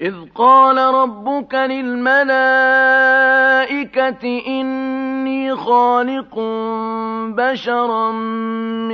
إذ قال ربك للملائكة إني خالق بشرا من